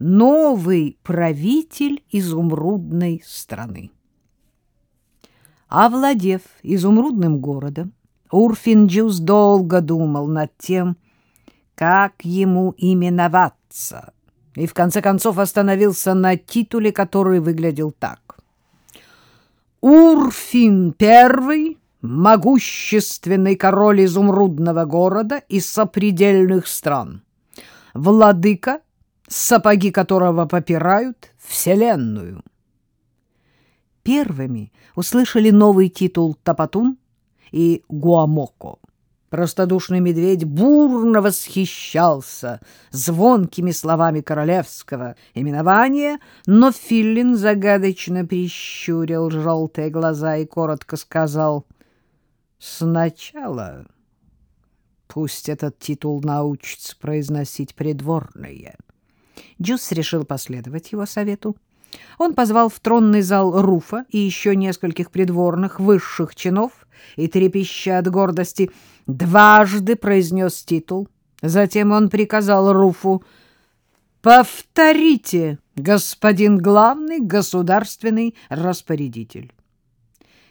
новый правитель изумрудной страны. Овладев изумрудным городом, Урфинджус долго думал над тем, как ему именоваться, и в конце концов остановился на титуле, который выглядел так. Урфин Первый, могущественный король изумрудного города и сопредельных стран, владыка сапоги которого попирают Вселенную. Первыми услышали новый титул Тапатун и Гуамоко. Простодушный медведь бурно восхищался звонкими словами королевского именования, но Филлин загадочно прищурил желтые глаза и коротко сказал «Сначала пусть этот титул научится произносить придворные». Джус решил последовать его совету. Он позвал в тронный зал Руфа и еще нескольких придворных высших чинов и, трепеща от гордости, дважды произнес титул. Затем он приказал Руфу «Повторите, господин главный государственный распорядитель».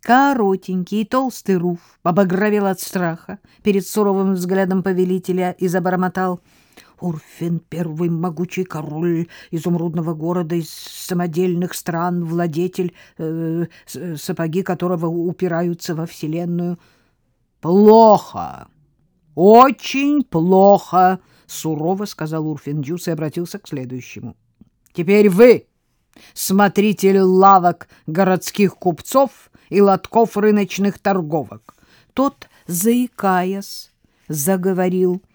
Коротенький и толстый Руф обогровел от страха перед суровым взглядом повелителя и забормотал — Урфин, первый могучий король изумрудного города из самодельных стран, владетель, э, сапоги которого упираются во Вселенную. «Плохо! Очень плохо!» — сурово сказал Урфин Дюс и обратился к следующему. «Теперь вы, смотритель лавок городских купцов и лотков рыночных торговок». Тот, заикаясь, заговорил —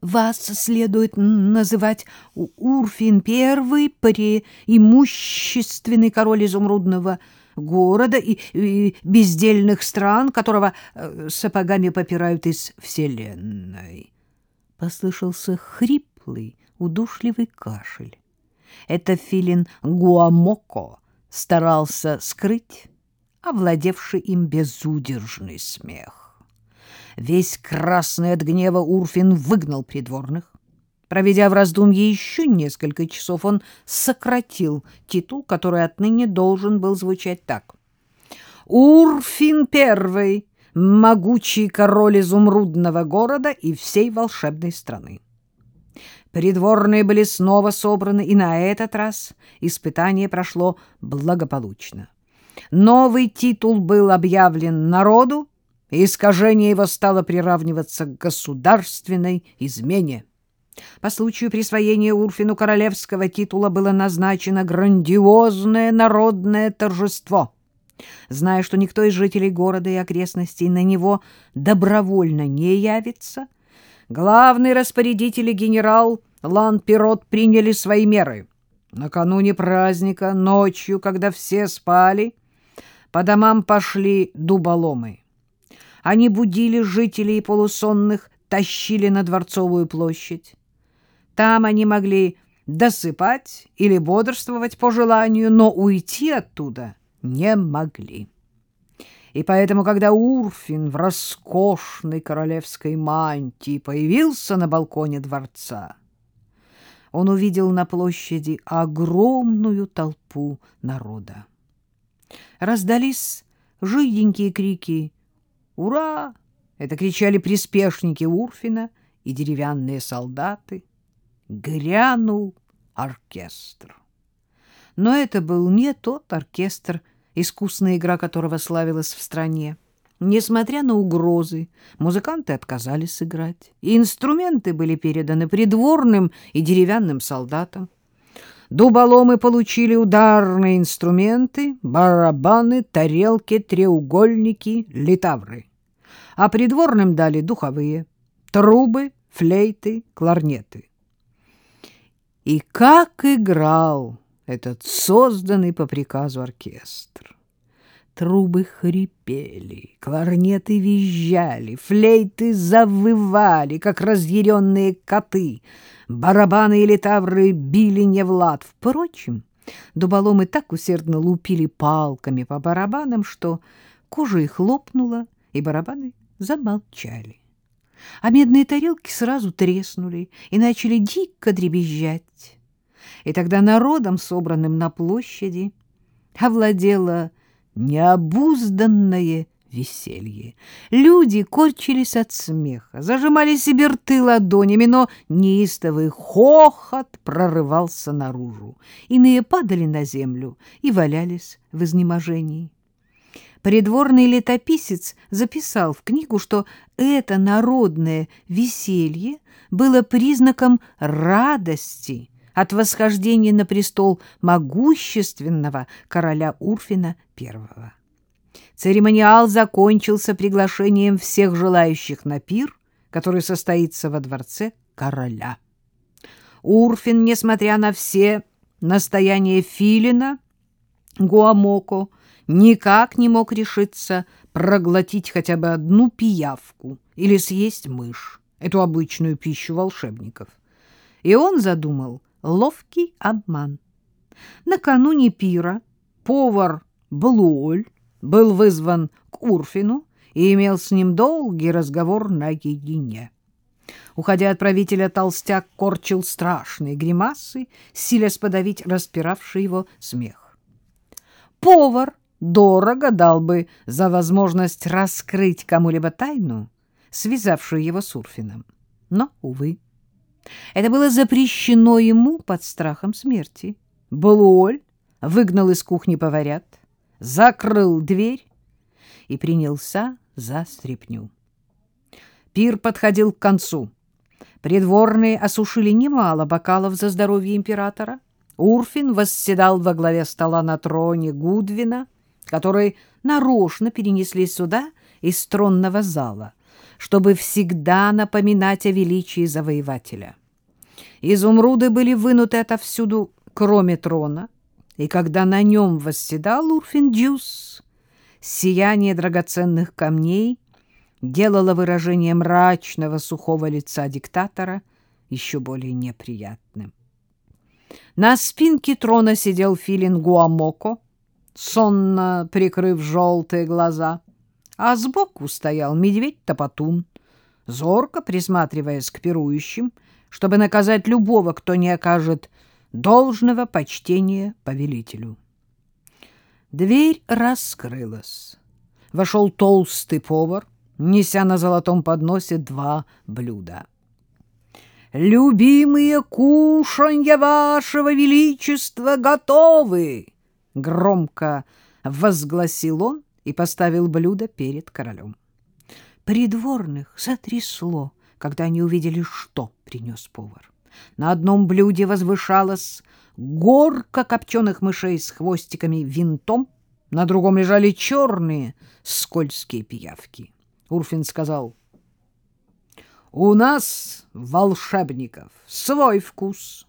вас следует называть Урфин Первый, преимущественный король изумрудного города и, и бездельных стран, которого э, сапогами попирают из вселенной. Послышался хриплый, удушливый кашель. Это филин Гуамоко старался скрыть овладевший им безудержный смех. Весь красный от гнева Урфин выгнал придворных. Проведя в раздумье еще несколько часов, он сократил титул, который отныне должен был звучать так. «Урфин Первый, могучий король изумрудного города и всей волшебной страны». Придворные были снова собраны, и на этот раз испытание прошло благополучно. Новый титул был объявлен народу, искажение его стало приравниваться к государственной измене. По случаю присвоения Урфину королевского титула было назначено грандиозное народное торжество. Зная, что никто из жителей города и окрестностей на него добровольно не явится, главный распорядитель и генерал Лан-Пирот приняли свои меры. Накануне праздника, ночью, когда все спали, по домам пошли дуболомы. Они будили жителей полусонных, тащили на Дворцовую площадь. Там они могли досыпать или бодрствовать по желанию, но уйти оттуда не могли. И поэтому, когда Урфин в роскошной королевской мантии появился на балконе дворца, он увидел на площади огромную толпу народа. Раздались жиденькие крики «Ура!» — это кричали приспешники Урфина и деревянные солдаты. Грянул оркестр. Но это был не тот оркестр, искусная игра которого славилась в стране. Несмотря на угрозы, музыканты отказались сыграть, и инструменты были переданы придворным и деревянным солдатам. Дуболомы получили ударные инструменты, барабаны, тарелки, треугольники, литавры а придворным дали духовые, трубы, флейты, кларнеты. И как играл этот созданный по приказу оркестр! Трубы хрипели, кларнеты визжали, флейты завывали, как разъяренные коты, барабаны и литавры били не в лад. Впрочем, дуболомы так усердно лупили палками по барабанам, что кожа их лопнула, и барабаны замолчали. А медные тарелки сразу треснули и начали дико дребезжать. И тогда народом, собранным на площади, овладело необузданное веселье. Люди корчились от смеха, зажимали себе рты ладонями, но неистовый хохот прорывался наружу. Иные падали на землю и валялись в изнеможении. Придворный летописец записал в книгу, что это народное веселье было признаком радости от восхождения на престол могущественного короля Урфина I. Церемониал закончился приглашением всех желающих на пир, который состоится во дворце короля. Урфин, несмотря на все настояния Филина, Гуамоко, никак не мог решиться проглотить хотя бы одну пиявку или съесть мышь, эту обычную пищу волшебников. И он задумал ловкий обман. Накануне пира повар Блуоль был вызван к Урфину и имел с ним долгий разговор наедине. Уходя от правителя, толстяк корчил страшные гримасы, силясь подавить распиравший его смех. Повар дорого дал бы за возможность раскрыть кому-либо тайну, связавшую его с Урфином. Но, увы, это было запрещено ему под страхом смерти. Блуоль выгнал из кухни поварят, закрыл дверь и принялся за стряпню. Пир подходил к концу. Придворные осушили немало бокалов за здоровье императора. Урфин восседал во главе стола на троне Гудвина, который нарочно перенесли сюда из тронного зала, чтобы всегда напоминать о величии завоевателя. Изумруды были вынуты отовсюду, кроме трона, и когда на нем восседал Урфин-Дюс, сияние драгоценных камней делало выражение мрачного сухого лица диктатора еще более неприятным. На спинке трона сидел филин Гуамоко, сонно прикрыв желтые глаза, а сбоку стоял медведь-топотун, зорко присматриваясь к пирующим, чтобы наказать любого, кто не окажет должного почтения повелителю. Дверь раскрылась. Вошел толстый повар, неся на золотом подносе два блюда. «Любимые кушанья вашего величества готовы!» Громко возгласил он и поставил блюдо перед королем. Придворных затрясло, когда они увидели, что принес повар. На одном блюде возвышалась горка копченых мышей с хвостиками винтом, на другом лежали черные скользкие пиявки. Урфин сказал, «У нас, волшебников, свой вкус,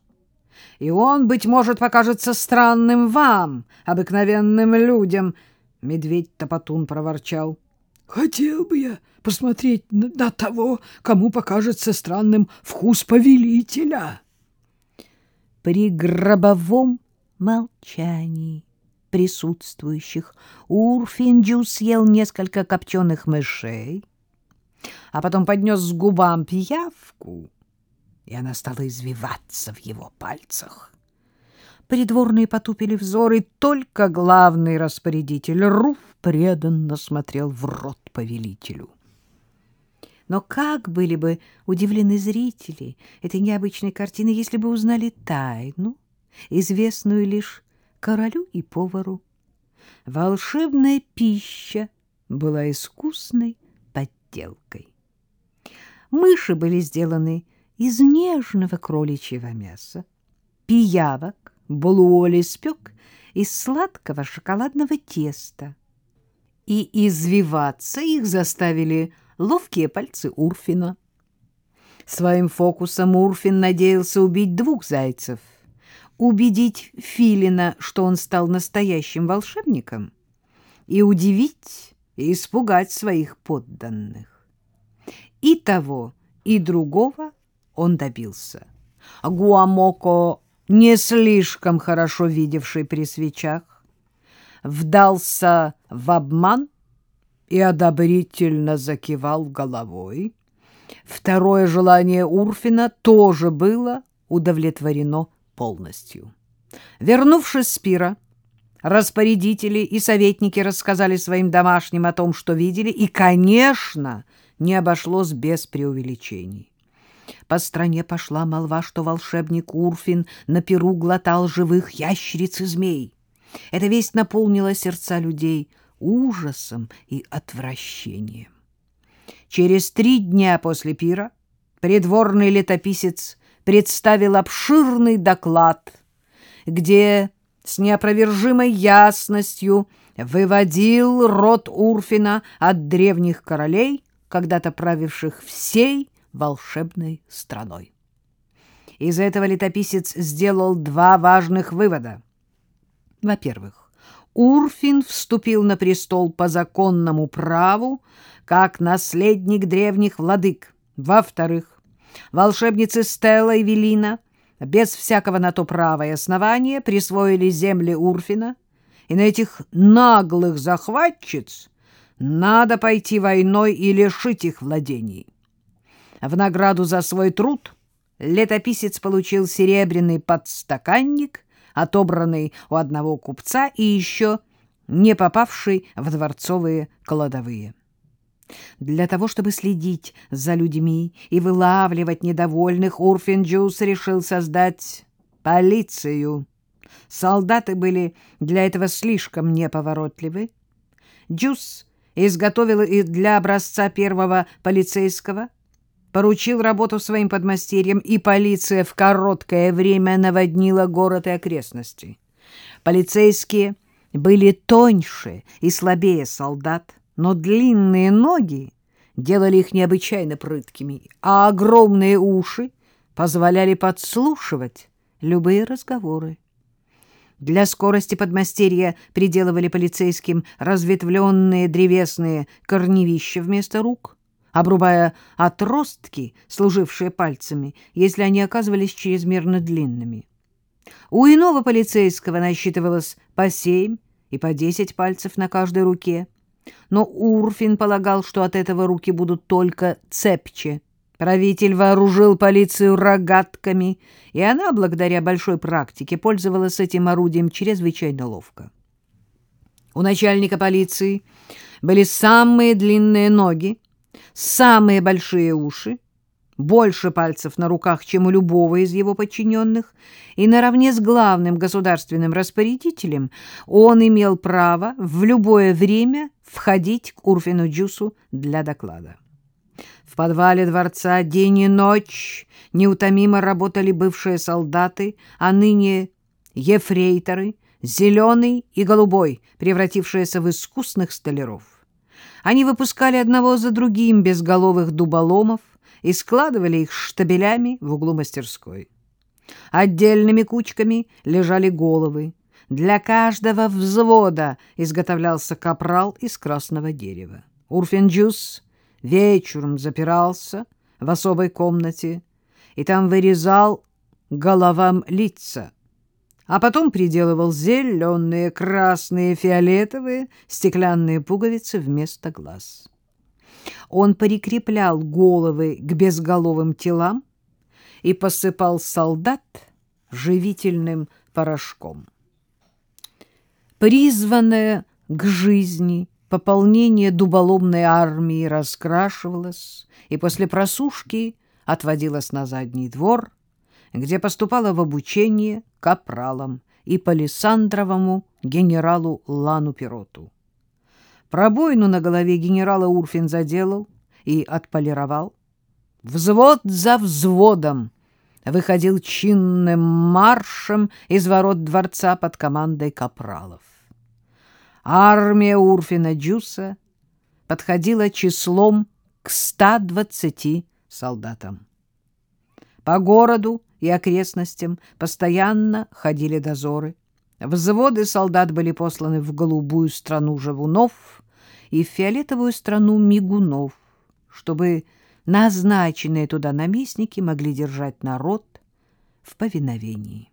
и он, быть может, покажется странным вам, обыкновенным людям». Медведь-топотун проворчал, «Хотел бы я посмотреть на того, кому покажется странным вкус повелителя. При гробовом молчании присутствующих Урфинджу съел несколько копченых мышей, а потом поднес к губам пиявку, и она стала извиваться в его пальцах. Придворные потупили взор, и только главный распорядитель Руф преданно смотрел в рот повелителю. Но как были бы удивлены зрители этой необычной картины, если бы узнали тайну, известную лишь королю и повару. Волшебная пища была искусной подделкой. Мыши были сделаны из нежного кроличьего мяса, пиявок Блуоли спек из сладкого шоколадного теста, и извиваться их заставили ловкие пальцы Урфина. Своим фокусом Урфин надеялся убить двух зайцев, убедить Филина, что он стал настоящим волшебником, и удивить и испугать своих подданных. И того, и другого он добился. Гуамоко, не слишком хорошо видевший при свечах, вдался в обман и одобрительно закивал головой. Второе желание Урфина тоже было удовлетворено полностью. Вернувшись с пира, распорядители и советники рассказали своим домашним о том, что видели, и, конечно, не обошлось без преувеличений. По стране пошла молва, что волшебник Урфин на перу глотал живых ящериц и змей. Эта весть наполнила сердца людей ужасом и отвращением. Через три дня после пира придворный летописец представил обширный доклад, где с неопровержимой ясностью выводил род Урфина от древних королей, когда-то правивших всей волшебной страной. Из этого летописец сделал два важных вывода. Во-первых, Урфин вступил на престол по законному праву, как наследник древних владык. Во-вторых, волшебницы Стелла и Велина без всякого на то права и основания присвоили земли Урфина, и на этих наглых захватчиц надо пойти войной и лишить их владений. В награду за свой труд летописец получил серебряный подстаканник, отобранный у одного купца и еще не попавший в дворцовые кладовые. Для того, чтобы следить за людьми и вылавливать недовольных, Урфинджус решил создать полицию. Солдаты были для этого слишком неповоротливы. Джус изготовил их для образца первого полицейского, поручил работу своим подмастерьям, и полиция в короткое время наводнила город и окрестности. Полицейские были тоньше и слабее солдат, но длинные ноги делали их необычайно прыткими, а огромные уши позволяли подслушивать любые разговоры. Для скорости подмастерья приделывали полицейским разветвленные древесные корневища вместо рук, обрубая отростки, служившие пальцами, если они оказывались чрезмерно длинными. У иного полицейского насчитывалось по семь и по десять пальцев на каждой руке, но Урфин полагал, что от этого руки будут только цепче. Правитель вооружил полицию рогатками, и она, благодаря большой практике, пользовалась этим орудием чрезвычайно ловко. У начальника полиции были самые длинные ноги, самые большие уши, больше пальцев на руках, чем у любого из его подчиненных, и наравне с главным государственным распорядителем он имел право в любое время входить к Урфину Джусу для доклада. В подвале дворца день и ночь неутомимо работали бывшие солдаты, а ныне ефрейторы, зеленый и голубой, превратившиеся в искусных столяров. Они выпускали одного за другим безголовых дуболомов и складывали их штабелями в углу мастерской. Отдельными кучками лежали головы. Для каждого взвода изготовлялся капрал из красного дерева. Урфинджус вечером запирался в особой комнате и там вырезал головам лица, а потом приделывал зеленые, красные, фиолетовые стеклянные пуговицы вместо глаз. Он прикреплял головы к безголовым телам и посыпал солдат живительным порошком. Призванная к жизни Пополнение дуболомной армии раскрашивалось и после просушки отводилось на задний двор, где поступало в обучение капралам и палисандровому генералу Лану Пироту. Пробоину на голове генерала Урфин заделал и отполировал. Взвод за взводом выходил чинным маршем из ворот дворца под командой капралов. Армия Урфина Джуса подходила числом к 120 солдатам. По городу и окрестностям постоянно ходили дозоры. Взводы солдат были посланы в голубую страну живунов и в фиолетовую страну мигунов, чтобы назначенные туда наместники могли держать народ в повиновении.